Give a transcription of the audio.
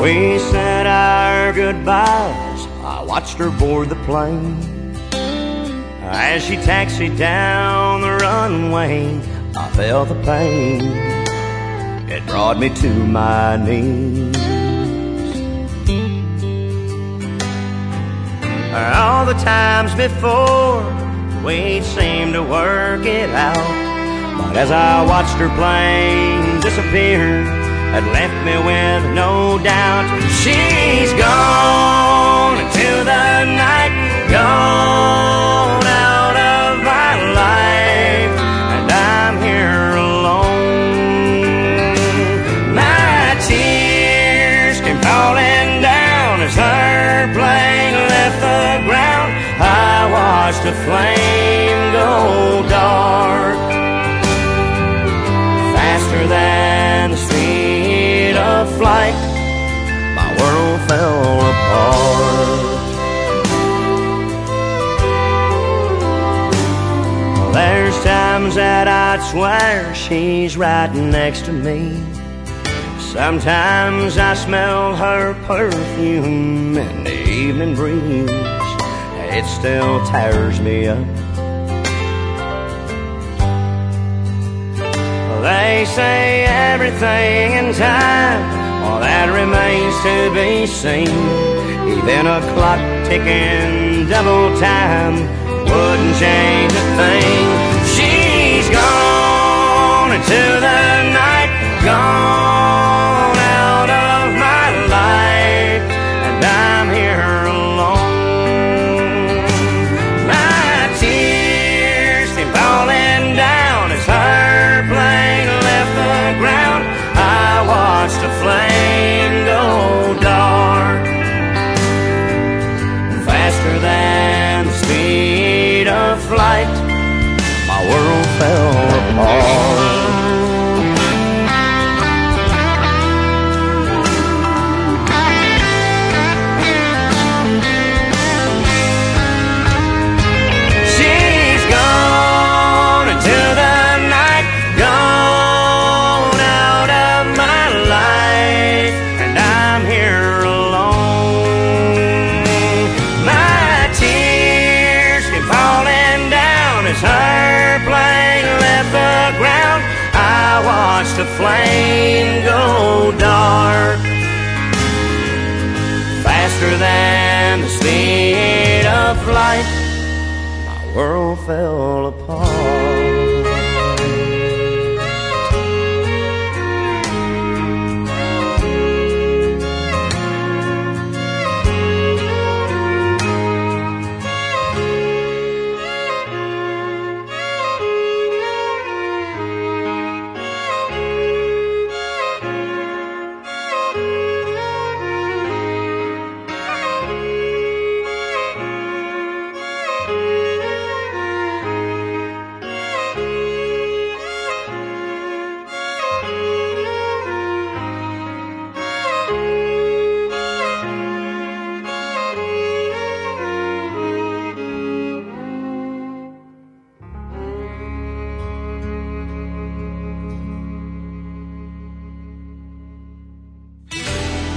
We said our goodbyes. I watched her board the plane. As she taxied down the runway, I felt the pain. It brought me to my knees. All the times before, we'd seemed to work it out. But as I watched her plane disappear, had left me with no doubt she's gone into the night, gone out of my life, and I'm here alone. My tears came falling down as her plane left the ground. I watched a flame go dark faster than times that I'd swear she's right next to me. Sometimes I smell her perfume in the evening breeze. It still tears me up. They say everything in time, all that remains to be seen. Even a clock ticking double time wouldn't change a thing. Into the night, gone out of my life, and I'm here alone. My tears came falling down as her plane left the ground. I watched a flame go dark faster than the speed of flight. My world fell flame go dark faster than the speed of light. My world fell apart.